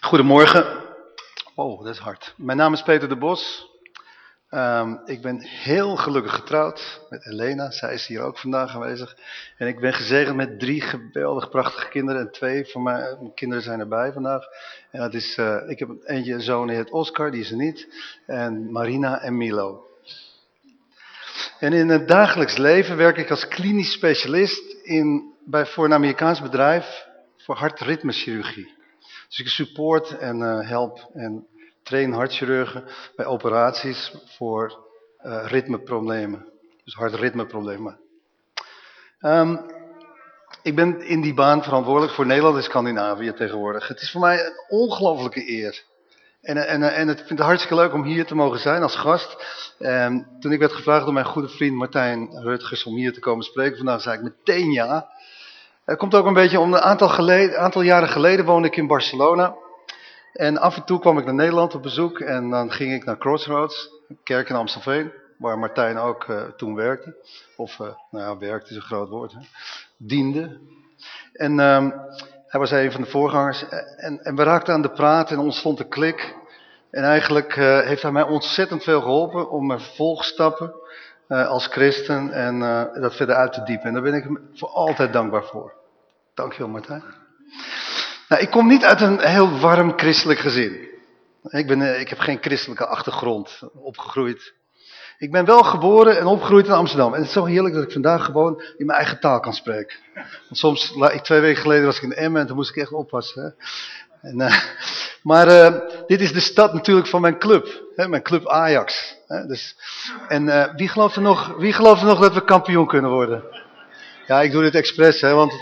Goedemorgen. Oh, dat is hard. Mijn naam is Peter de Bos. Ehm, ik ben heel gelukkig getrouwd met Elena. Zij is hier ook vandaag aanwezig. En ik ben gezegend met drie geweldig prachtige kinderen. En twee van mijn, kinderen zijn erbij vandaag. En dat is, uh, ik heb eentje een zoon, heet Oscar, die is er niet. En Marina en Milo. En in het dagelijks leven werk ik als klinisch specialist in, bij, voor een Amerikaans bedrijf voor hartritmechirurgie. Dus ik support en uh, help en train hartchirurgen bij operaties voor uh, ritmeproblemen. Dus hartritmeproblemen. Um, ik ben in die baan verantwoordelijk voor Nederland en Scandinavië tegenwoordig. Het is voor mij een ongelofelijke eer. En, en, en het vind het hartstikke leuk om hier te mogen zijn als gast. Um, toen ik werd gevraagd door mijn goede vriend Martijn Rutgers om hier te komen spreken vandaag, zei ik meteen ja. Het komt ook een beetje om een aantal, geleden, aantal jaren geleden woonde ik in Barcelona. En af en toe kwam ik naar Nederland op bezoek en dan ging ik naar Crossroads, een kerk in Amstelveen, waar Martijn ook uh, toen werkte. Of, uh, nou ja, werkte is een groot woord, hè. diende. En um, hij was een van de voorgangers en, en we raakten aan de praat en ontstond een klik. En eigenlijk uh, heeft hij mij ontzettend veel geholpen om mijn volgstappen als christen en dat verder uit te diepen. En daar ben ik hem voor altijd dankbaar voor. Dankjewel Martijn. Nou, ik kom niet uit een heel warm christelijk gezin. Ik, ben, ik heb geen christelijke achtergrond opgegroeid. Ik ben wel geboren en opgegroeid in Amsterdam. En het is zo heerlijk dat ik vandaag gewoon in mijn eigen taal kan spreken. Want soms, twee weken geleden was ik in Emmen en toen moest ik echt oppassen. Hè? En, uh, maar uh, dit is de stad natuurlijk van mijn club. Hè? Mijn club Ajax. Hè? Dus, en wie, gelooft er nog, wie gelooft er nog dat we kampioen kunnen worden? Ja, ik doe dit expres, hè, want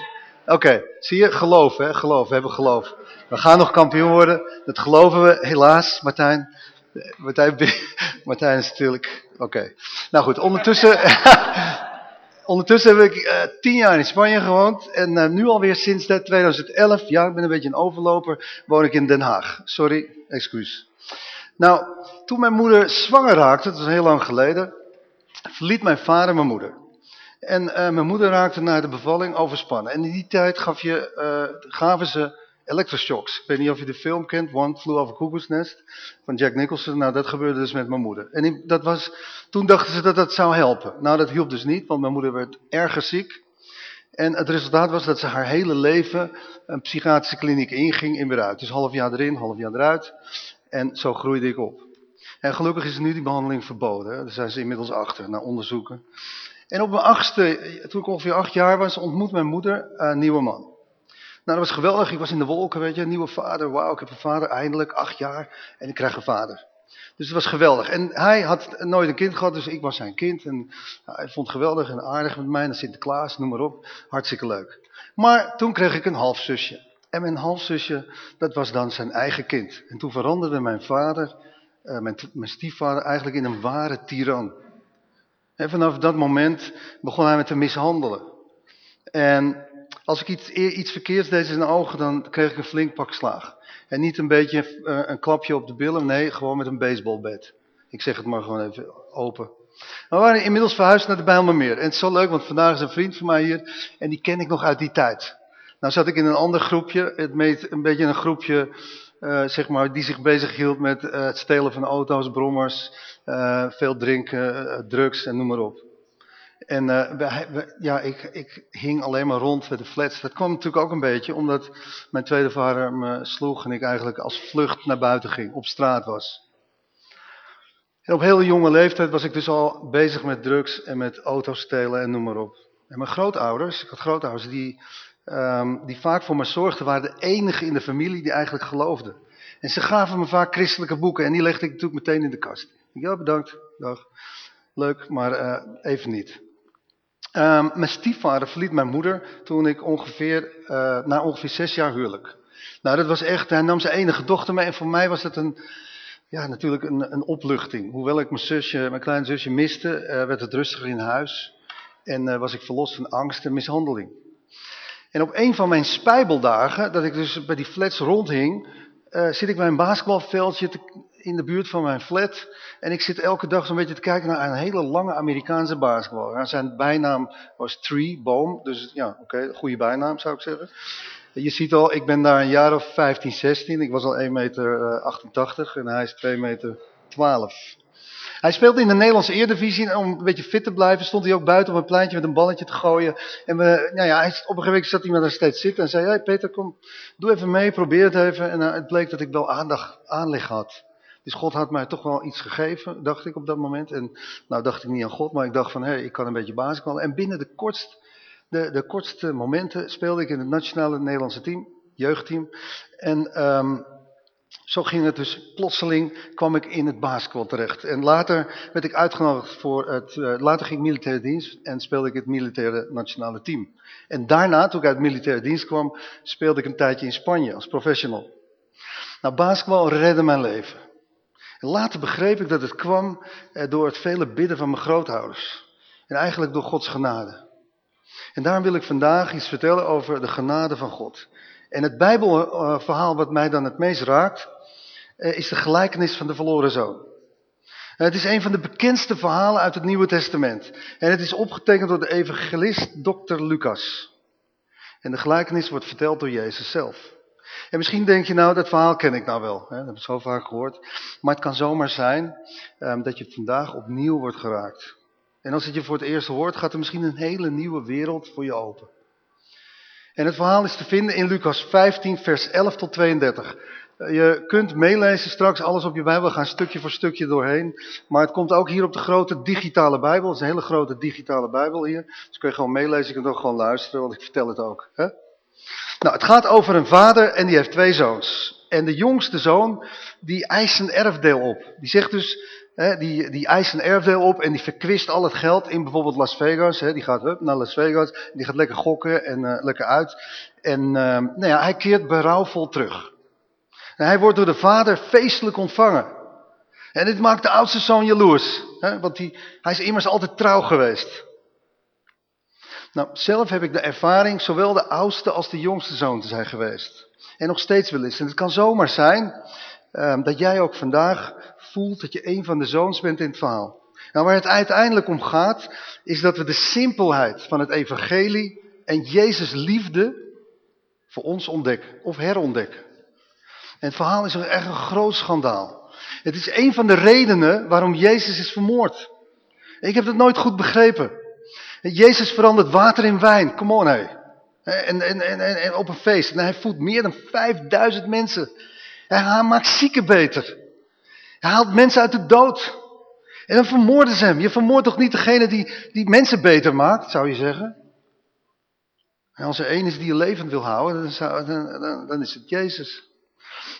Oké, zie je? Geloof, hè? Geloof. We hebben geloof. We gaan nog kampioen worden. Dat geloven we, helaas, Martijn. Martijn, Martijn is natuurlijk... Oké. Nou goed, ondertussen... ondertussen heb ik uh, tien jaar in Spanje gewoond. En uh, nu alweer sinds 2011, ja, ik ben een beetje een overloper, woon ik in Den Haag. Sorry, excuus. Nou, toen mijn moeder zwanger raakte, dat was heel lang geleden, verliet mijn vader mijn moeder. En uh, mijn moeder raakte na de bevalling overspannen. En in die tijd gaf je, uh, gaven ze elektroshocks. Ik weet niet of je de film kent, One Flew Over Cuckoo's Nest, van Jack Nicholson. Nou, dat gebeurde dus met mijn moeder. En dat was, toen dachten ze dat dat zou helpen. Nou, dat hielp dus niet, want mijn moeder werd erg ziek. En het resultaat was dat ze haar hele leven een psychiatrische kliniek inging en weer uit. Dus half jaar erin, half jaar eruit. En zo groeide ik op. En gelukkig is nu die behandeling verboden. Daar zijn ze inmiddels achter, naar onderzoeken. En op mijn achtste, toen ik ongeveer acht jaar was, ontmoet mijn moeder een nieuwe man. Nou, dat was geweldig. Ik was in de wolken, weet je. Nieuwe vader. Wauw, ik heb een vader. Eindelijk, acht jaar. En ik krijg een vader. Dus het was geweldig. En hij had nooit een kind gehad, dus ik was zijn kind. En hij vond het geweldig en aardig met mij. En Sinterklaas, noem maar op. Hartstikke leuk. Maar toen kreeg ik een halfzusje. En mijn halfzusje, dat was dan zijn eigen kind. En toen veranderde mijn vader, uh, mijn, mijn stiefvader, eigenlijk in een ware tiran. En vanaf dat moment begon hij me te mishandelen. En als ik iets, iets verkeerds deed in zijn ogen, dan kreeg ik een flink pak slaag. En niet een beetje uh, een klapje op de billen, nee, gewoon met een baseballbed. Ik zeg het maar gewoon even open. we waren inmiddels verhuisd naar de Bijlmermeer. En het is zo leuk, want vandaag is een vriend van mij hier. En die ken ik nog uit die tijd. Nou zat ik in een ander groepje. Het meet een beetje een groepje, uh, zeg maar, die zich bezig hield met uh, het stelen van auto's, brommers. Uh, veel drinken, drugs en noem maar op. En ja, ik, ik hing alleen maar rond met de flats. Dat kwam natuurlijk ook een beetje omdat mijn tweede vader me sloeg en ik eigenlijk als vlucht naar buiten ging, op straat was. En op hele jonge leeftijd was ik dus al bezig met drugs en met auto's stelen en noem maar op. En mijn grootouders, ik had grootouders die, um, die vaak voor me zorgden, waren de enige in de familie die eigenlijk geloofden. En ze gaven me vaak christelijke boeken en die legde ik natuurlijk meteen in de kast. Ja, bedankt, dag. Leuk, maar uh, even niet. Um, mijn stiefvader verliet mijn moeder toen ik ongeveer, uh, na ongeveer zes jaar huwelijk. Nou, dat was echt, hij nam zijn enige dochter mee en voor mij was het een, ja, natuurlijk een, een opluchting. Hoewel ik mijn zusje, mijn kleine zusje miste, uh, werd het rustiger in huis en was ik verlost van angst en mishandeling. En op een van mijn spijbeldagen, dat ik dus bij die flats rondhing, zit ik bij een basketbalveldje in de buurt van mijn flat. En ik zit elke dag zo'n beetje te kijken naar een hele lange Amerikaanse basketballer. Zijn bijnaam was Tree, boom. Dus ja, oké, goede bijnaam zou ik zeggen. Je ziet al, ik ben daar een jaar of 15, 16. Ik was al 1 meter 88 en hij is 2 meter 12. Hij speelde in de Nederlandse Eredivisie om een beetje fit te blijven. Stond hij ook buiten op een pleintje met een balletje te gooien. En we, nou ja, hij, op een gegeven moment zat hij daar steeds zitten en zei, hey Peter, kom, doe even mee, probeer het even. En uh, het bleek dat ik wel aandacht, aanleg had. Dus God had mij toch wel iets gegeven, dacht ik op dat moment. En nou dacht ik niet aan God, maar ik dacht van, hé, hey, ik kan een beetje basketballen. En binnen de de, de kortste momenten speelde ik in het nationale Nederlandse team, jeugdteam. En um, zo ging het dus, plotseling kwam ik in het basketbal terecht. En later werd ik uitgenodigd voor het, uh, later ging ik militaire dienst en speelde ik het militaire nationale team. En daarna, toen ik uit militaire dienst kwam, speelde ik een tijdje in Spanje als professional. Nou, basketbal redde mijn leven. En later begreep ik dat het kwam eh, door het vele bidden van mijn grootouders. En eigenlijk door Gods genade. En daarom wil ik vandaag iets vertellen over de genade van God. En het Bijbelverhaal wat mij dan het meest raakt, eh, is de gelijkenis van de verloren zoon. Het is een van de bekendste verhalen uit het Nieuwe Testament. En het is opgetekend door de evangelist Dr. Lucas. En de gelijkenis wordt verteld door Jezus zelf. En misschien denk je nou, dat verhaal ken ik nou wel. Hè? Dat heb ik zo vaak gehoord. Maar het kan zomaar zijn um, dat je vandaag opnieuw wordt geraakt. En als het je voor het eerst hoort, gaat er misschien een hele nieuwe wereld voor je open. En het verhaal is te vinden in Lucas 15, vers 11 tot 32. Je kunt meelezen straks alles op je Bijbel, we gaan stukje voor stukje doorheen. Maar het komt ook hier op de grote digitale Bijbel. Het is een hele grote digitale Bijbel hier. Dus kun je gewoon meelezen, je kunt ook gewoon luisteren, want ik vertel het ook. Hè? Nou, het gaat over een vader en die heeft twee zoons. En de jongste zoon, die eist een erfdeel op. Die zegt dus, hè, die, die eist een erfdeel op en die verkwist al het geld in bijvoorbeeld Las Vegas. Hè. Die gaat hup, naar Las Vegas, die gaat lekker gokken en uh, lekker uit. En uh, nou ja, hij keert berouwvol terug. En hij wordt door de vader feestelijk ontvangen. En dit maakt de oudste zoon jaloers. Hè, want die, hij is immers altijd trouw geweest. Nou, zelf heb ik de ervaring zowel de oudste als de jongste zoon te zijn geweest. En nog steeds wil is. En het kan zomaar zijn um, dat jij ook vandaag voelt dat je een van de zoons bent in het verhaal. Nou, waar het uiteindelijk om gaat, is dat we de simpelheid van het evangelie en Jezus liefde voor ons ontdekken of herontdekken. En het verhaal is echt een groot schandaal. Het is een van de redenen waarom Jezus is vermoord. Ik heb het nooit goed begrepen. Jezus verandert water in wijn, come on hé. En, en, en, en op een feest. En hij voedt meer dan 5000 mensen. En hij maakt zieken beter. Hij haalt mensen uit de dood. En dan vermoorden ze hem. Je vermoordt toch niet degene die, die mensen beter maakt, zou je zeggen? En als er één is die je levend wil houden, dan, zou, dan, dan, is het Jezus.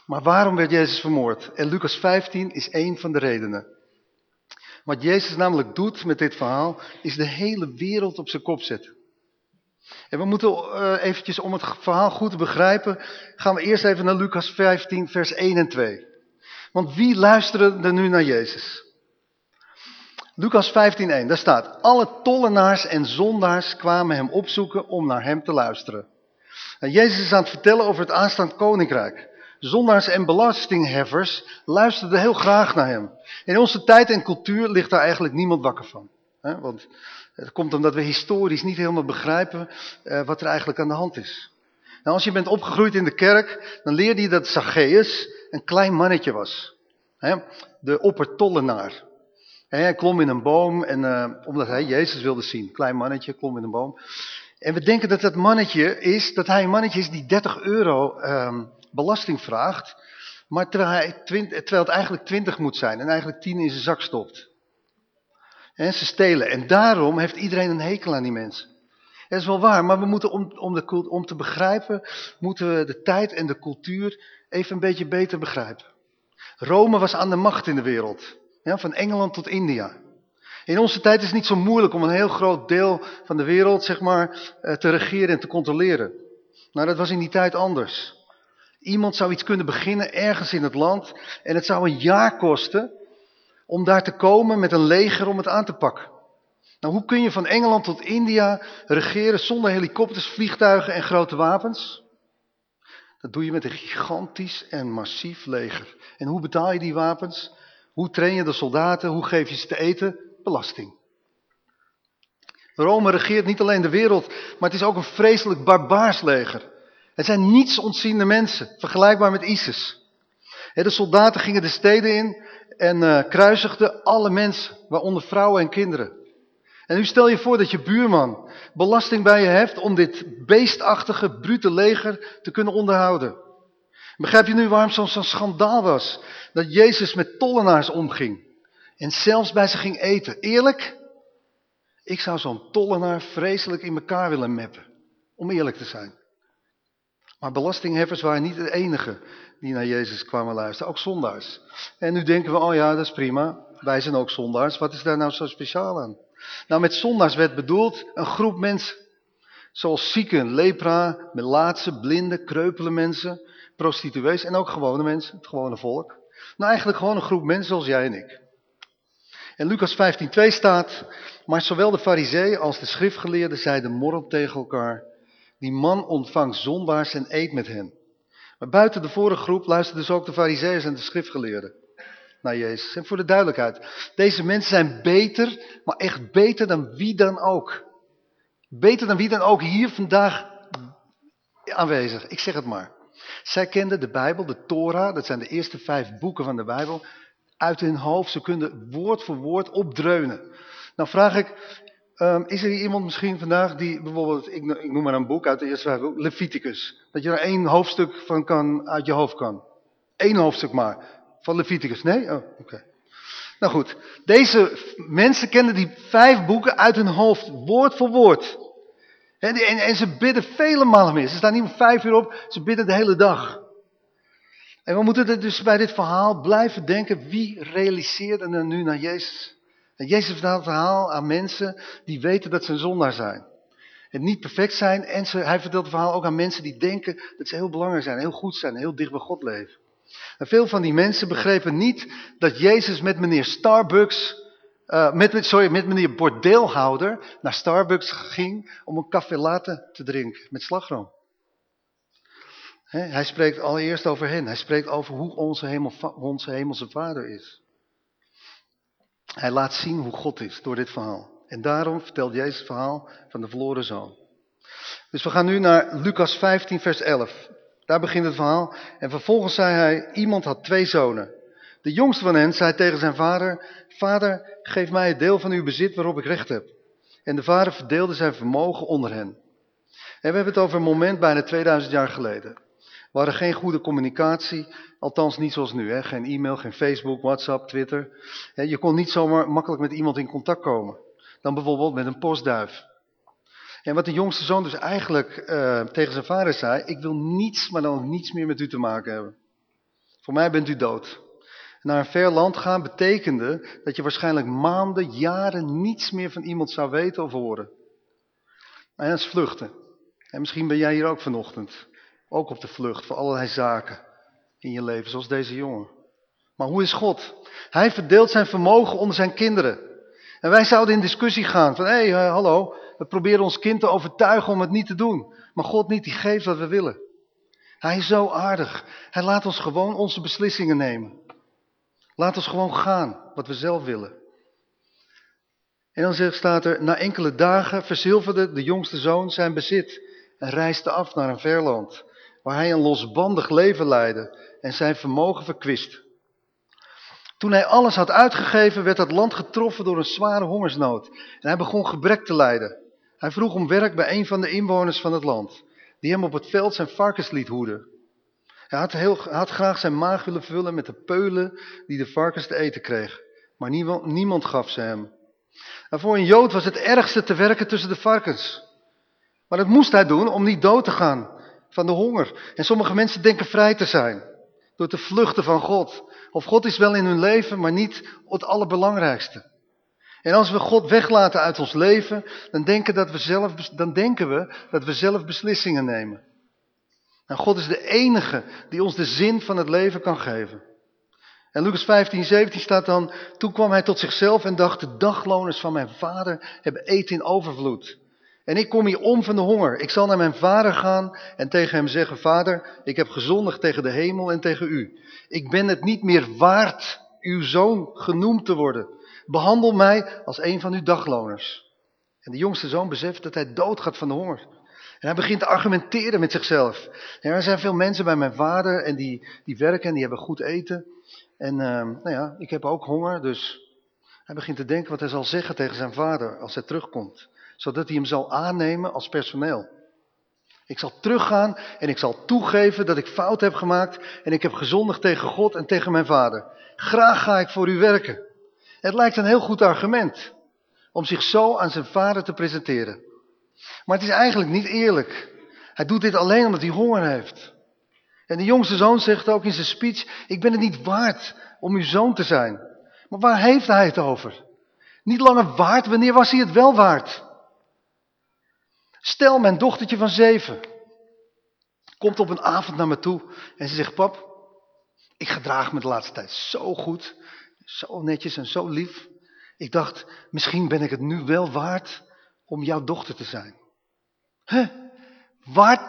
Maar waarom werd Jezus vermoord? En Lucas 15 is één van de redenen. Wat Jezus namelijk doet met dit verhaal, is de hele wereld op zijn kop zetten. En we moeten uh, eventjes, om het verhaal goed te begrijpen, gaan we eerst even naar Lucas 15, vers 1 en 2. Want wie luisteren er nu naar Jezus? Lucas 15, 1, daar staat, alle tollenaars en zondaars kwamen hem opzoeken om naar hem te luisteren. En Jezus is aan het vertellen over het aanstaand koninkrijk. Zondaars en belastingheffers luisterden heel graag naar hem. In onze tijd en cultuur ligt daar eigenlijk niemand wakker van. Want het komt omdat we historisch niet helemaal begrijpen uh, wat er eigenlijk aan de hand is. Nou, als je bent opgegroeid in de kerk, dan leerde je dat Zacchaeus een klein mannetje was. Hè? De oppertollenaar. Hij klom in een boom, en, uh, omdat hij Jezus wilde zien. Klein mannetje, klom in een boom. En we denken dat dat mannetje is, dat hij een mannetje is die 30 euro um, belasting vraagt, maar terwijl, hij 20, terwijl het eigenlijk 20 moet zijn en eigenlijk 10 in zijn zak stopt. En ze stelen. En daarom heeft iedereen een hekel aan die mensen. Dat is wel waar, maar we moeten om, om, om te begrijpen, moeten we de tijd en de cultuur even een beetje beter begrijpen. Rome was aan de macht in de wereld. Ja, van Engeland tot India. In onze tijd is het niet zo moeilijk om een heel groot deel van de wereld zeg maar, eh, te regeren en te controleren. Nou, dat was in die tijd anders. Iemand zou iets kunnen beginnen ergens in het land en het zou een jaar kosten om daar te komen met een leger om het aan te pakken. Nou, hoe kun je van Engeland tot India regeren zonder helikopters, vliegtuigen en grote wapens? Dat doe je met een gigantisch en massief leger. En hoe betaal je die wapens? Hoe train je de soldaten? Hoe geef je ze te eten? Belasting. Rome regeert niet alleen de wereld, maar het is ook een vreselijk barbaars leger. Het zijn niets ontziende mensen, vergelijkbaar met ISIS. De soldaten gingen de steden in en uh, kruisigden alle mensen, waaronder vrouwen en kinderen. En nu stel je voor dat je buurman belasting bij je heft om dit beestachtige, brute leger te kunnen onderhouden. Begrijp je nu waarom zo'n schandaal was? Dat Jezus met tollenaars omging. En zelfs bij ze ging eten. Eerlijk? Ik zou zo'n tollenaar vreselijk in elkaar willen meppen. Om eerlijk te zijn. Maar belastingheffers waren niet de enige die naar Jezus kwamen luisteren. Ook zondaars. En nu denken we, oh ja, dat is prima. Wij zijn ook zondaars. Wat is daar nou zo speciaal aan? Nou, met zondaars werd bedoeld een groep mensen. Zoals zieken, lepra, melaatse, blinde, kreupele mensen, prostituees en ook gewone mensen, het gewone volk. Nou, eigenlijk gewoon een groep mensen zoals jij en ik. En Lucas 15:2 staat, maar zowel de fariseeën als de schriftgeleerden zeiden morrend tegen elkaar, die man ontvangt zondaars en eet met hen. Maar buiten de vorige groep luisterden dus ook de fariseeën en de schriftgeleerden naar Jezus. En voor de duidelijkheid, deze mensen zijn beter, maar echt beter dan wie dan ook. Beter dan wie dan ook hier vandaag aanwezig. Ik zeg het maar. Zij kenden de Bijbel, de Torah, dat zijn de eerste vijf boeken van de Bijbel, uit hun hoofd. Ze konden woord voor woord opdreunen. Nou vraag ik, um, is er iemand misschien vandaag die bijvoorbeeld, ik, ik, noem maar een boek uit de eerste vijf Leviticus. Dat je er één hoofdstuk van kan, uit je hoofd kan. Eén hoofdstuk maar. Van Leviticus. Nee? Oh, oké. Nou goed, deze mensen kenden die vijf boeken uit hun hoofd, woord voor woord. En, en, en ze bidden vele malen meer. Ze staan niet om vijf uur op, ze bidden de hele dag. En we moeten dus bij dit verhaal blijven denken, wie realiseerde er nu naar Jezus? En Jezus vertelt het verhaal aan mensen die weten dat ze een zondaar zijn. En niet perfect zijn. En ze, hij vertelt het verhaal ook aan mensen die denken dat ze heel belangrijk zijn, heel goed zijn, heel dicht bij God leven. Veel van die mensen begrepen niet dat Jezus met meneer Starbucks, uh, met, sorry, met meneer bordeelhouder naar Starbucks ging om een café latte te drinken met slagroom. hij spreekt allereerst over hen. Hij spreekt over hoe onze, hemel, onze hemelse vader is. Hij laat zien hoe God is door dit verhaal. En daarom vertelt Jezus het verhaal van de verloren zoon. Dus we gaan nu naar Lucas 15, vers 11. Daar begint het verhaal. En vervolgens zei hij, iemand had twee zonen. De jongste van hen zei tegen zijn vader, vader, geef mij het deel van uw bezit waarop ik recht heb. En de vader verdeelde zijn vermogen onder hen. En we hebben het over een moment bijna 2000 jaar geleden. We hadden geen goede communicatie, althans niet zoals nu. Hè? Geen e-mail, geen Facebook, WhatsApp, Twitter. Je kon niet zomaar makkelijk met iemand in contact komen. Dan bijvoorbeeld met een postduif. En wat de jongste zoon dus eigenlijk uh, tegen zijn vader zei, ik wil niets, maar dan niets meer met u te maken hebben. Voor mij bent u dood. Naar een ver land gaan betekende dat je waarschijnlijk maanden, jaren niets meer van iemand zou weten of horen. En dat is vluchten. En misschien ben jij hier ook vanochtend. Ook op de vlucht voor allerlei zaken in je leven, zoals deze jongen. Maar hoe is God? Hij verdeelt zijn vermogen onder zijn kinderen. En wij zouden in discussie gaan van, hé, hey, uh, hallo, we proberen ons kind te overtuigen om het niet te doen. Maar God niet, die geeft wat we willen. Hij is zo aardig. Hij laat ons gewoon onze beslissingen nemen. Laat ons gewoon gaan, wat we zelf willen. En dan zegt, staat er, na enkele dagen verzilverde de jongste zoon zijn bezit en reisde af naar een verland, waar hij een losbandig leven leidde en zijn vermogen verkwist. Toen hij alles had uitgegeven, werd het land getroffen door een zware hongersnood. En hij begon gebrek te lijden. Hij vroeg om werk bij een van de inwoners van het land, die hem op het veld zijn varkens liet hoeden. Hij had, heel, had graag zijn maag willen vullen met de peulen die de varkens te eten kregen. Maar niemand, niemand gaf ze hem. En voor een Jood was het ergste te werken tussen de varkens. Maar dat moest hij doen om niet dood te gaan van de honger. En sommige mensen denken vrij te zijn door te vluchten van God. Of God is wel in hun leven, maar niet het allerbelangrijkste. En als we God weglaten uit ons leven, dan denken, dat we zelf, dan denken we dat we zelf beslissingen nemen. En God is de enige die ons de zin van het leven kan geven. En Lucas 15, 17 staat dan, toen kwam hij tot zichzelf en dacht, de dagloners van mijn vader hebben eten in overvloed. En ik kom hier om van de honger. Ik zal naar mijn vader gaan en tegen hem zeggen, vader, ik heb gezondigd tegen de hemel en tegen u. Ik ben het niet meer waard uw zoon genoemd te worden. Behandel mij als een van uw dagloners. En de jongste zoon beseft dat hij doodgaat van de honger. En hij begint te argumenteren met zichzelf. Er zijn veel mensen bij mijn vader en die, die werken en die hebben goed eten. En ehm, nou ja, ik heb ook honger, dus hij begint te denken wat hij zal zeggen tegen zijn vader als hij terugkomt. Zodat hij hem zal aannemen als personeel. Ik zal teruggaan en ik zal toegeven dat ik fout heb gemaakt en ik heb gezondigd tegen God en tegen mijn vader. Graag ga ik voor u werken. Het lijkt een heel goed argument om zich zo aan zijn vader te presenteren. Maar het is eigenlijk niet eerlijk. Hij doet dit alleen omdat hij honger heeft. En de jongste zoon zegt ook in zijn speech, ik ben het niet waard om uw zoon te zijn. Maar waar heeft hij het over? Niet langer waard, wanneer was hij het wel waard? Stel, mijn dochtertje van zeven komt op een avond naar me toe en ze zegt, pap, ik gedraag me de laatste tijd zo goed, zo netjes en zo lief. Ik dacht, misschien ben ik het nu wel waard om jouw dochter te zijn. Huh? Waard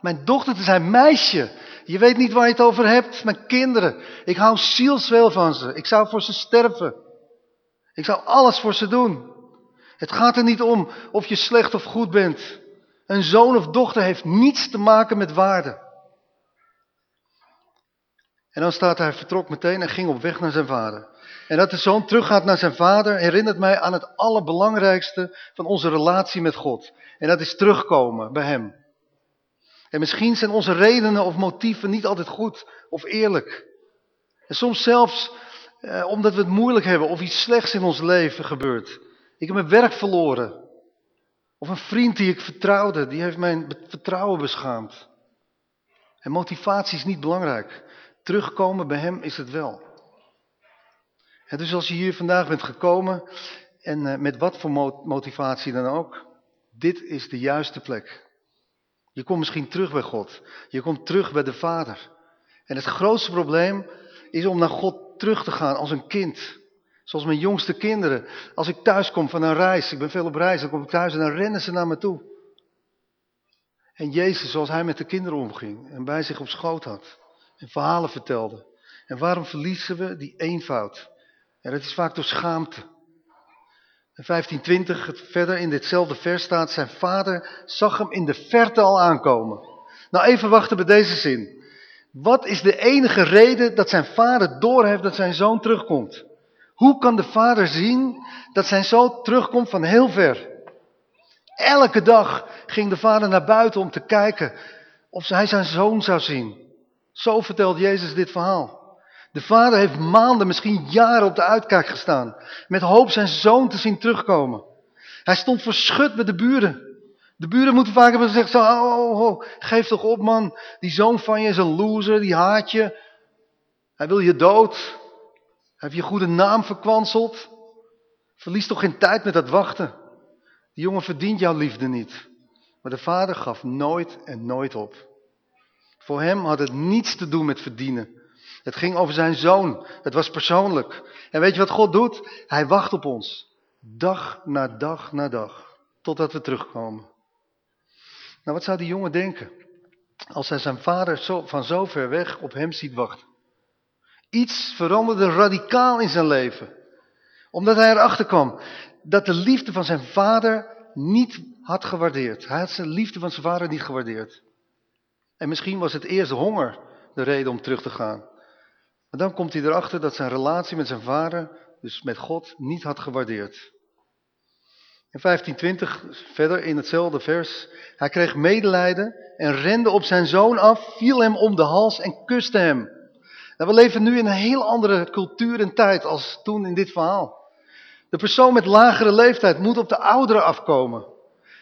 mijn dochter te zijn, meisje. Je weet niet waar je het over hebt, mijn kinderen. Ik hou zielsveel van ze. Ik zou voor ze sterven. Ik zou alles voor ze doen. Het gaat er niet om of je slecht of goed bent. Een zoon of dochter heeft niets te maken met waarde. En dan staat hij vertrok meteen en ging op weg naar zijn vader. En dat de zoon teruggaat naar zijn vader herinnert mij aan het allerbelangrijkste van onze relatie met God. En dat is terugkomen bij hem. En misschien zijn onze redenen of motieven niet altijd goed of eerlijk. En soms zelfs eh, omdat we het moeilijk hebben of iets slechts in ons leven gebeurt. Ik heb mijn werk verloren. Of een vriend die ik vertrouwde, die heeft mijn vertrouwen beschaamd. En motivatie is niet belangrijk. Terugkomen bij hem is het wel. Dus als je hier vandaag bent gekomen, en eh, met wat voor motivatie dan ook, dit is de juiste plek. Je komt misschien terug bij God. Je komt terug bij de Vader. En het grootste probleem is om naar God terug te gaan als een kind. Zoals mijn jongste kinderen. Als ik thuis kom van een reis, ik ben veel op reis, dan kom ik thuis en dan rennen ze naar me toe. En Jezus, zoals hij met de kinderen omging en bij zich op schoot had. En verhalen vertelde. En waarom verliezen we die eenvoud? En dat is vaak door schaamte. In 1520, verder in ditzelfde vers staat, zijn vader zag hem in de verte al aankomen. Nou even wachten bij deze zin. Wat is de enige reden dat zijn vader doorheeft dat zijn zoon terugkomt? Hoe kan de vader zien dat zijn zoon terugkomt van heel ver? Elke dag ging de vader naar buiten om te kijken of hij zijn zoon zou zien. Zo vertelt Jezus dit verhaal. De vader heeft maanden, misschien jaren op de uitkijk gestaan. Met hoop zijn zoon te zien terugkomen. Hij stond verschut met de buren. De buren moeten vaak hebben gezegd, oh, oh, oh, geef toch op man. Die zoon van je is een loser, die haat je. Hij wil je dood. Heeft je goede naam verkwanseld. Verlies toch geen tijd met dat wachten. Die jongen verdient jouw liefde niet. Maar de vader gaf nooit en nooit op. Voor hem had het niets te doen met verdienen. Het ging over zijn zoon. Het was persoonlijk. En weet je wat God doet? Hij wacht op ons. Dag na dag na dag. Totdat we terugkomen. Nou, wat zou die jongen denken? Als hij zijn vader zo, van zo ver weg op hem ziet wachten. Iets veranderde radicaal in zijn leven. Omdat hij erachter kwam dat de liefde van zijn vader niet had gewaardeerd. Hij had zijn liefde van zijn vader niet gewaardeerd. En misschien was het eerst honger de reden om terug te gaan. Maar dan komt hij erachter dat zijn relatie met zijn vader, dus met God, niet had gewaardeerd. In 1520, verder in hetzelfde vers, hij kreeg medelijden en rende op zijn zoon af, viel hem om de hals en kuste hem. Nou, we leven nu in een heel andere cultuur en tijd als toen in dit verhaal. De persoon met lagere leeftijd moet op de ouderen afkomen.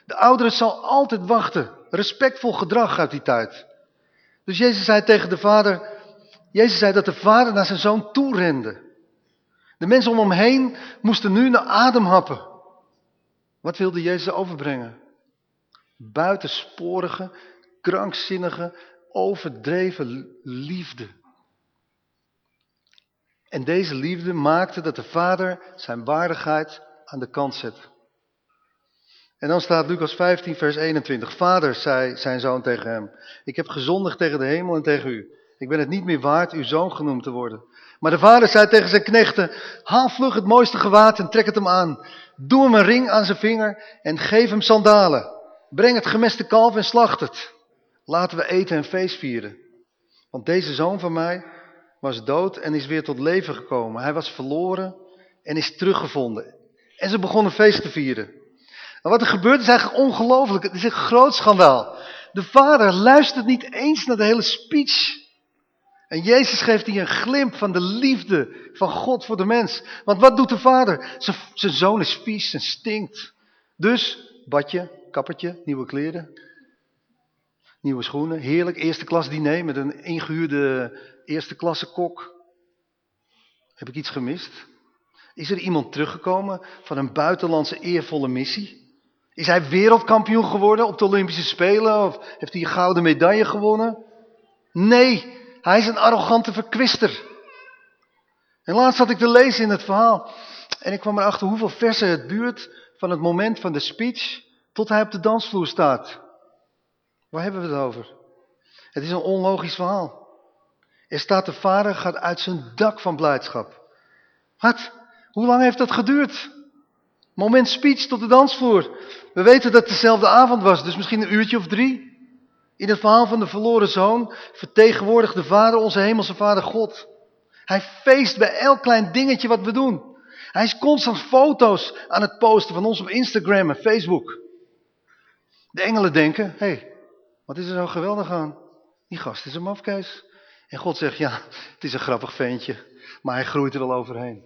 De oudere zal altijd wachten. Respectvol gedrag uit die tijd. Dus Jezus zei tegen de vader, Jezus zei dat de vader naar zijn zoon toe rende. De mensen om hem heen moesten nu naar adem happen. Wat wilde Jezus overbrengen? Buitensporige, krankzinnige, overdreven liefde. En deze liefde maakte dat de vader zijn waardigheid aan de kant zette. En dan staat Lucas 15, vers 21. Vader, zei zijn zoon tegen hem, ik heb gezondigd tegen de hemel en tegen u. Ik ben het niet meer waard uw zoon genoemd te worden. Maar de vader zei tegen zijn knechten, haal vlug het mooiste gewaad en trek het hem aan. Doe hem een ring aan zijn vinger en geef hem sandalen. Breng het gemeste kalf en slacht het. Laten we eten en feest vieren. Want deze zoon van mij was dood en is weer tot leven gekomen. Hij was verloren en is teruggevonden. En ze begonnen feest te vieren. Maar wat er gebeurt is eigenlijk ongelooflijk. Het is een groot schandaal. De vader luistert niet eens naar de hele speech. En Jezus geeft hier een glimp van de liefde van God voor de mens. Want wat doet de vader? Zijn zoon is vies en stinkt. Dus, badje, kappertje, nieuwe kleren, nieuwe schoenen. Heerlijk, eerste klas diner met een ingehuurde eerste klasse kok. Heb ik iets gemist? Is er iemand teruggekomen van een buitenlandse eervolle missie? Is hij wereldkampioen geworden op de Olympische Spelen? Of heeft hij een gouden medaille gewonnen? Nee, hij is een arrogante verkwister. En laatst had ik te lezen in het verhaal. En ik kwam erachter hoeveel versen het duurt van het moment van de speech tot hij op de dansvloer staat. Waar hebben we het over? Het is een onlogisch verhaal. Er staat de vader gaat uit zijn dak van blijdschap. Wat? Hoe lang heeft dat geduurd? Moment speech tot de dansvloer. We weten dat het dezelfde avond was, dus misschien een uurtje of drie. In het verhaal van de verloren zoon vertegenwoordigt de vader onze hemelse vader God. Hij feest bij elk klein dingetje wat we doen. Hij is constant foto's aan het posten van ons op Instagram en Facebook. De engelen denken, hé, hey, wat is er zo geweldig aan? Die gast is een mafkees. En God zegt, ja, het is een grappig ventje, maar hij groeit er wel overheen.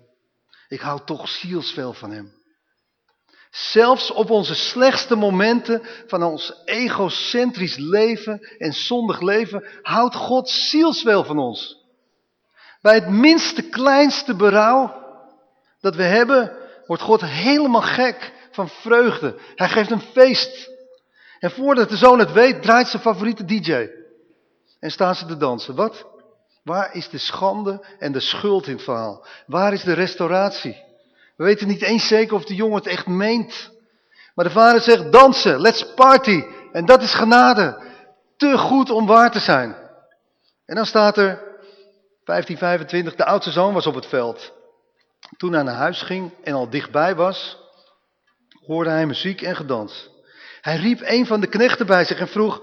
Ik hou toch zielsveel van hem. Zelfs op onze slechtste momenten van ons egocentrisch leven en zondig leven houdt God zielsveel van ons. Bij het minste kleinste berouw dat we hebben, wordt God helemaal gek van vreugde. Hij geeft een feest. En voordat de zoon het weet, draait zijn favoriete DJ. En staan ze te dansen. Wat? Waar is de schande en de schuld in het verhaal? Waar is de restauratie? We weten niet eens zeker of de jongen het echt meent. Maar de vader zegt dansen, let's party. En dat is genade. Te goed om waar te zijn. En dan staat er 1525, de oudste zoon was op het veld. Toen hij naar huis ging en al dichtbij was, hoorde hij muziek en gedans. Hij riep een van de knechten bij zich en vroeg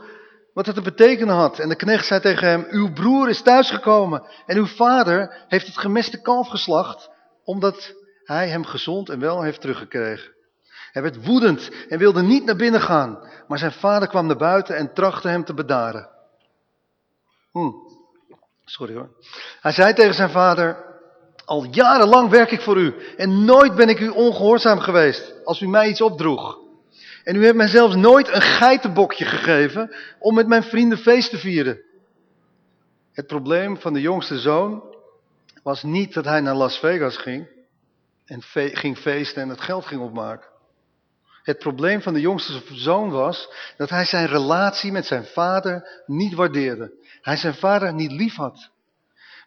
wat het te betekenen had. En de knecht zei tegen hem, uw broer is thuisgekomen en uw vader heeft het gemeste kalf geslacht, omdat hij hem gezond en wel heeft teruggekregen. Hij werd woedend en wilde niet naar binnen gaan, maar zijn vader kwam naar buiten en trachtte hem te bedaren. Hm. Sorry hoor. Hij zei tegen zijn vader, al jarenlang werk ik voor u en nooit ben ik u ongehoorzaam geweest als u mij iets opdroeg. En u heeft mij zelfs nooit een geitenbokje gegeven om met mijn vrienden feest te vieren. Het probleem van de jongste zoon was niet dat hij naar Las Vegas ging en ging feesten en het geld ging opmaken. Het probleem van de jongste zoon was dat hij zijn relatie met zijn vader niet waardeerde. Hij zijn vader niet lief had.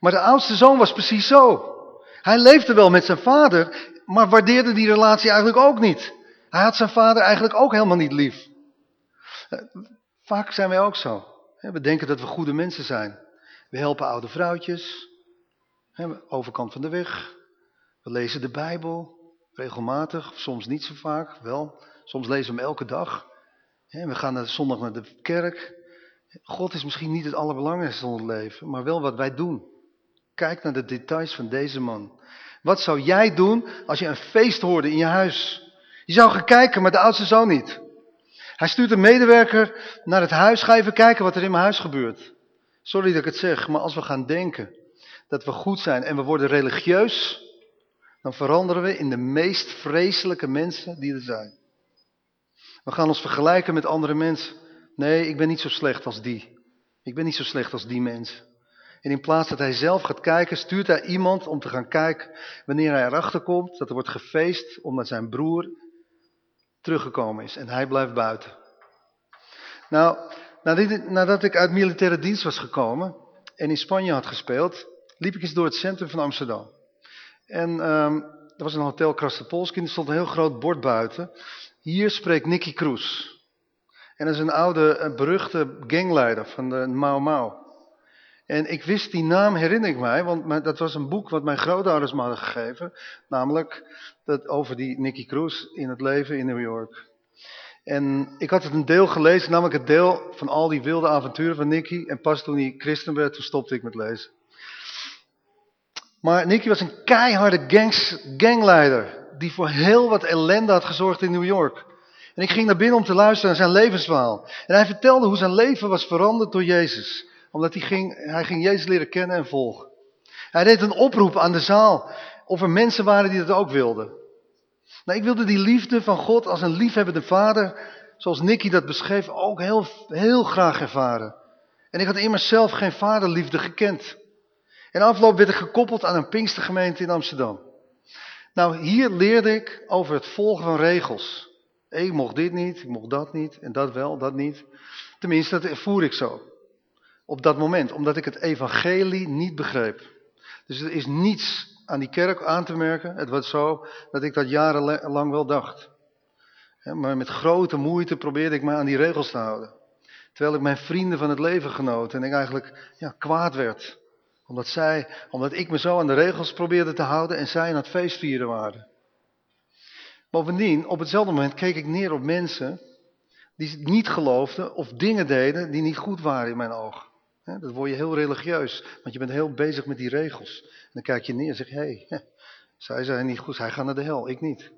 Maar de oudste zoon was precies zo. Hij leefde wel met zijn vader, maar waardeerde die relatie eigenlijk ook niet. Hij had zijn vader eigenlijk ook helemaal niet lief. Vaak zijn wij ook zo. We denken dat we goede mensen zijn. We helpen oude vrouwtjes. Overkant van de weg. We lezen de Bijbel. Regelmatig, soms niet zo vaak, wel. Soms lezen we hem elke dag. We gaan zondag naar de kerk. God is misschien niet het allerbelangrijkste in ons leven, maar wel wat wij doen. Kijk naar de details van deze man. Wat zou jij doen als je een feest hoorde in je huis? Je zou gaan kijken, maar de oudste zoon niet. Hij stuurt een medewerker naar het huis. Ga even kijken wat er in mijn huis gebeurt. Sorry dat ik het zeg, maar als we gaan denken dat we goed zijn en we worden religieus, dan veranderen we in de meest vreselijke mensen die er zijn. We gaan ons vergelijken met andere mensen. Nee, ik ben niet zo slecht als die. Ik ben niet zo slecht als die mens. En in plaats dat hij zelf gaat kijken, stuurt hij iemand om te gaan kijken wanneer hij erachter komt dat er wordt gefeest omdat zijn broer teruggekomen is. En hij blijft buiten. Nou, nadat ik uit militaire dienst was gekomen en in Spanje had gespeeld, liep ik eens door het centrum van Amsterdam. En um, er was een hotel Krastopolski en er stond een heel groot bord buiten. Hier spreekt Nicky Kroes. En dat is een oude, een beruchte gangleider van de Mau Mau. En ik wist die naam, herinner ik mij, want dat was een boek wat mijn grootouders me hadden gegeven. Namelijk dat over die Nicky Cruz in het leven in New York. En ik had het een deel gelezen, namelijk het deel van al die wilde avonturen van Nicky. En pas toen hij christen werd, toen stopte ik met lezen. Maar Nicky was een keiharde gangs, gangleider, die voor heel wat ellende had gezorgd in New York. En ik ging naar binnen om te luisteren naar zijn levensverhaal. En hij vertelde hoe zijn leven was veranderd door Jezus. Omdat hij ging, hij ging Jezus leren kennen en volgen. Hij deed een oproep aan de zaal of er mensen waren die dat ook wilden. Nou, ik wilde die liefde van God als een liefhebbende vader, zoals Nicky dat beschreef, ook heel, heel graag ervaren. En ik had immers zelf geen vaderliefde gekend. En afloop werd ik gekoppeld aan een Pinkstergemeente in Amsterdam. Nou, hier leerde ik over het volgen van regels. Ik mocht dit niet, ik mocht dat niet, en dat wel, dat niet. Tenminste, dat voer ik zo. Op dat moment, omdat ik het evangelie niet begreep. Dus er is niets aan die kerk aan te merken. Het was zo dat ik dat jarenlang wel dacht. Maar met grote moeite probeerde ik me aan die regels te houden. Terwijl ik mijn vrienden van het leven genoot en ik eigenlijk ja, kwaad werd. Omdat, zij, omdat ik me zo aan de regels probeerde te houden en zij aan het feestvieren waren. Bovendien, op hetzelfde moment keek ik neer op mensen die niet geloofden of dingen deden die niet goed waren in mijn ogen. Dat word je heel religieus, want je bent heel bezig met die regels. Dan kijk je neer en zeg je, hé, hey, zij zijn niet goed, hij gaat naar de hel, ik niet.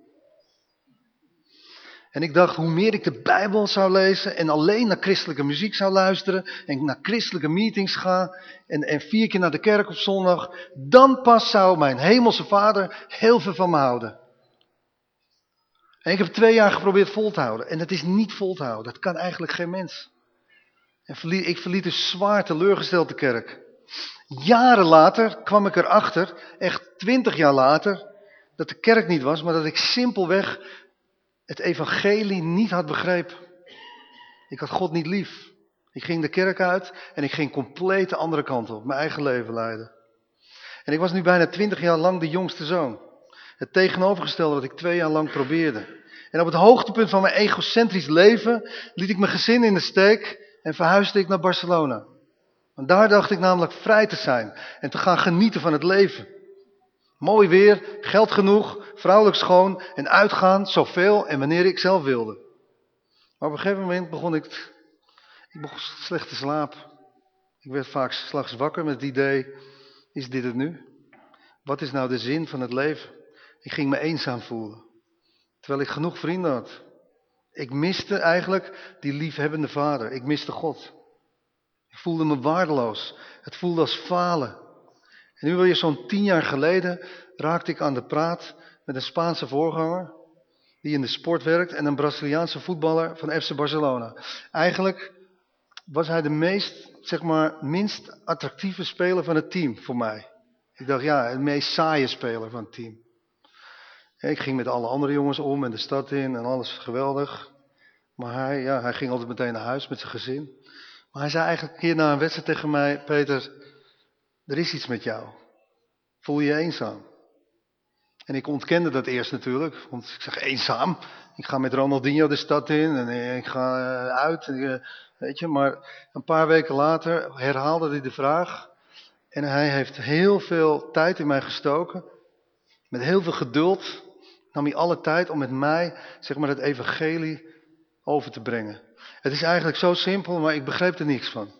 En ik dacht, hoe meer ik de Bijbel zou lezen en alleen naar christelijke muziek zou luisteren en naar christelijke meetings ga en, en vier keer naar de kerk op zondag, dan pas zou mijn hemelse vader heel veel van me houden. En ik heb twee jaar geprobeerd vol te houden. En dat is niet vol te houden. Dat kan eigenlijk geen mens. En ik verliet dus zwaar teleurgesteld de kerk. Jaren later kwam ik erachter, echt twintig jaar later, dat de kerk niet was, maar dat ik simpelweg het evangelie niet had begrepen. Ik had God niet lief. Ik ging de kerk uit en ik ging compleet de andere kant op, mijn eigen leven leiden. En ik was nu bijna twintig jaar lang de jongste zoon. Het tegenovergestelde wat ik twee jaar lang probeerde. En op het hoogtepunt van mijn egocentrisch leven liet ik mijn gezin in de steek en verhuisde ik naar Barcelona. Want daar dacht ik namelijk vrij te zijn en te gaan genieten van het leven. Mooi weer, geld genoeg, vrouwelijk schoon en uitgaan zoveel en wanneer ik zelf wilde. Maar op een gegeven moment begon ik, ik begon slecht te slapen. Ik werd vaak s'nachts wakker met het idee, is dit het nu? Wat is nou de zin van het leven? Ik ging me eenzaam voelen. Terwijl ik genoeg vrienden had. Ik miste eigenlijk die liefhebbende vader. Ik miste God. Ik voelde me waardeloos. Het voelde als falen. En nu wil je zo'n tien jaar geleden raakte ik aan de praat met een Spaanse voorganger die in de sport werkt en een Braziliaanse voetballer van FC Barcelona. Eigenlijk was hij de meest, zeg maar, minst attractieve speler van het team voor mij. Ik dacht, ja, het meest saaie speler van het team. Ik ging met alle andere jongens om en de stad in en alles geweldig. Maar hij, ja, hij ging altijd meteen naar huis met zijn gezin. Maar hij zei eigenlijk een keer na een wedstrijd tegen mij, Peter, er is iets met jou. Voel je je eenzaam? En ik ontkende dat eerst natuurlijk, want ik zeg eenzaam. Ik ga met Ronaldinho de stad in en ik ga eh, uit, eh, weet je. Maar een paar weken later herhaalde hij de vraag. En hij heeft heel veel tijd in mij gestoken. Met heel veel geduld nam hij alle tijd om met mij, zeg maar, het evangelie over te brengen. Het is eigenlijk zo simpel, maar ik begreep er niks van.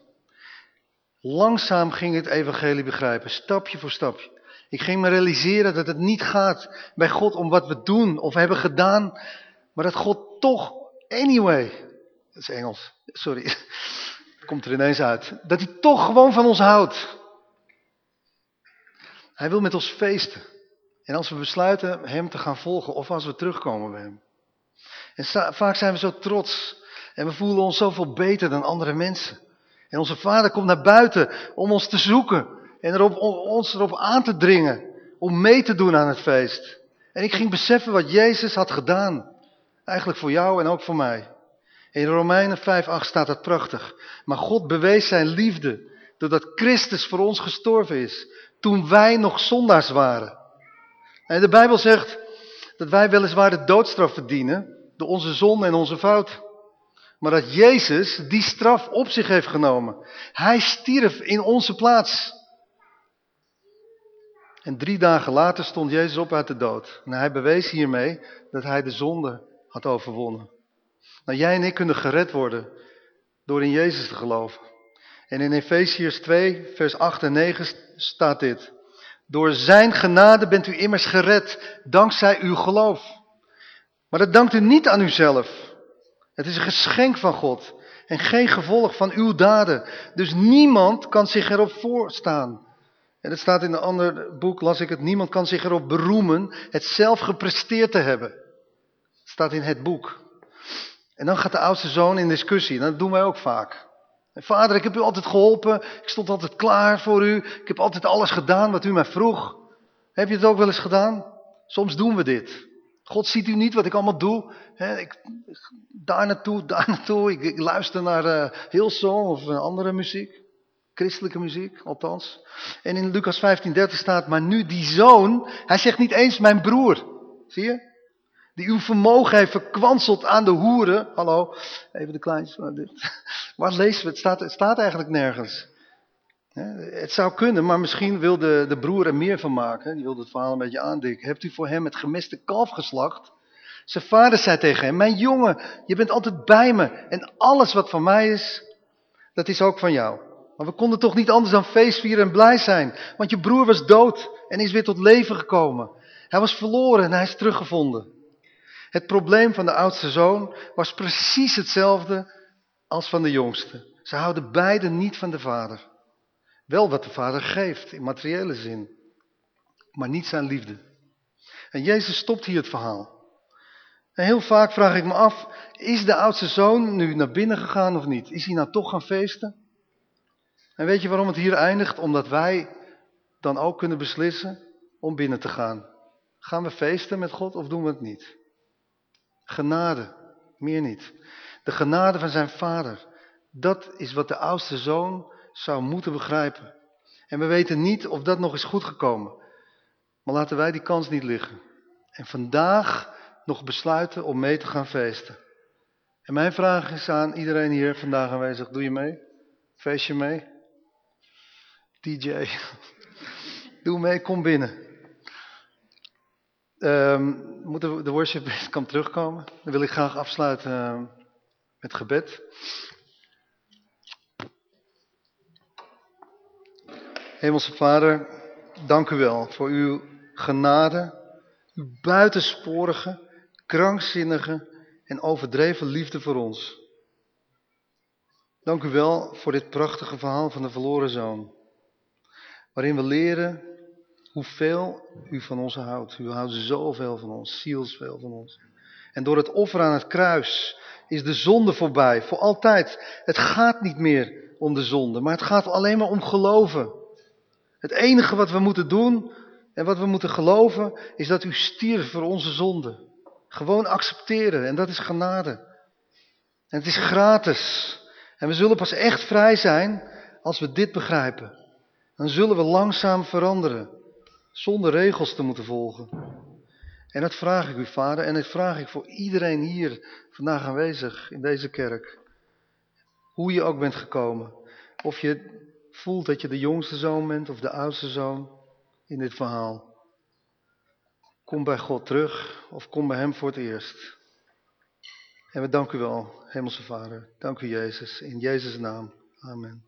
Langzaam ging het evangelie begrijpen, stapje voor stapje. Ik ging me realiseren dat het niet gaat bij God om wat we doen of hebben gedaan, maar dat God toch, anyway, dat is Engels, sorry, het komt er ineens uit, dat hij toch gewoon van ons houdt. Hij wil met ons feesten. En als we besluiten hem te gaan volgen of als we terugkomen bij hem. En vaak zijn we zo trots en we voelen ons zoveel beter dan andere mensen. En onze vader komt naar buiten om ons te zoeken en erop, ons erop aan te dringen om mee te doen aan het feest. En ik ging beseffen wat Jezus had gedaan. Eigenlijk voor jou en ook voor mij. In Romeinen 5:8 staat dat prachtig. Maar God bewees zijn liefde doordat Christus voor ons gestorven is. Toen wij nog zondaars waren. En de Bijbel zegt dat wij weliswaar de doodstraf verdienen door onze zonde en onze fout. Maar dat Jezus die straf op zich heeft genomen. Hij stierf in onze plaats. En drie dagen later stond Jezus op uit de dood. En hij bewees hiermee dat hij de zonde had overwonnen. Nou, jij en ik kunnen gered worden door in Jezus te geloven. En in Efesiërs 2, vers 8 en 9 staat dit. Door zijn genade bent u immers gered, dankzij uw geloof. Maar dat dankt u niet aan uzelf. Het is een geschenk van God en geen gevolg van uw daden. Dus niemand kan zich erop voorstaan. En het staat in een ander boek, las ik het, niemand kan zich erop beroemen het zelf gepresteerd te hebben. Het staat in het boek. En dan gaat de oudste zoon in discussie. Dat doen wij ook vaak. Vader, ik heb u altijd geholpen. Ik stond altijd klaar voor u. Ik heb altijd alles gedaan wat u mij vroeg. Heb je het ook wel eens gedaan? Soms doen we dit. God ziet u niet wat ik allemaal doe. ik, daar naartoe, daar naartoe. Ik, luister naar uh, Hillsong of andere muziek. Christelijke muziek, althans. En in Lucas 15:30 staat, maar nu die zoon, hij zegt niet eens mijn broer. Zie je? Die uw vermogen heeft verkwanseld aan de hoeren. Hallo, even de kleintjes. Waar lezen we? Het staat, het staat eigenlijk nergens. Het zou kunnen, maar misschien wil de, de broer er meer van maken. Die wilde het verhaal een beetje aandikken. Hebt u voor hem het gemiste kalf geslacht? Zijn vader zei tegen hem, mijn jongen, je bent altijd bij me. En alles wat van mij is, dat is ook van jou. Maar we konden toch niet anders dan feestvieren en blij zijn. Want je broer was dood en is weer tot leven gekomen. Hij was verloren en hij is teruggevonden. Het probleem van de oudste zoon was precies hetzelfde als van de jongste. Ze houden beiden niet van de vader. Wel wat de vader geeft in materiële zin, maar niet zijn liefde. En Jezus stopt hier het verhaal. En heel vaak vraag ik me af, is de oudste zoon nu naar binnen gegaan of niet? Is hij nou toch gaan feesten? En weet je waarom het hier eindigt? Omdat wij dan ook kunnen beslissen om binnen te gaan. Gaan we feesten met God of doen we het niet? Genade, meer niet. De genade van zijn vader. Dat is wat de oudste zoon zou moeten begrijpen. En we weten niet of dat nog is goed gekomen. Maar laten wij die kans niet liggen. En vandaag nog besluiten om mee te gaan feesten. En mijn vraag is aan iedereen hier vandaag aanwezig. Doe je mee? Feest je mee? DJ. Doe mee, kom binnen. Um, moet de, worship kan terugkomen? Dan wil ik graag afsluiten uh, met gebed. Hemelse Vader, dank u wel voor uw genade, uw buitensporige, krankzinnige en overdreven liefde voor ons. Dank u wel voor dit prachtige verhaal van de verloren zoon, waarin we leren hoeveel u van ons houdt. U houdt zoveel van ons, zielsveel van ons. En door het offer aan het kruis is de zonde voorbij, voor altijd. Het gaat niet meer om de zonde, maar het gaat alleen maar om geloven. Het enige wat we moeten doen en wat we moeten geloven is dat u stierf voor onze zonde. Gewoon accepteren en dat is genade. En het is gratis. En we zullen pas echt vrij zijn als we dit begrijpen. Dan zullen we langzaam veranderen zonder regels te moeten volgen. En dat vraag ik u, vader, en dat vraag ik voor iedereen hier vandaag aanwezig in deze kerk. Hoe je ook bent gekomen. Of je voelt dat je de jongste zoon bent of de oudste zoon in dit verhaal. Kom bij God terug of kom bij Hem voor het eerst. En we danken u wel, Hemelse Vader. Dank u Jezus, in Jezus' naam. Amen.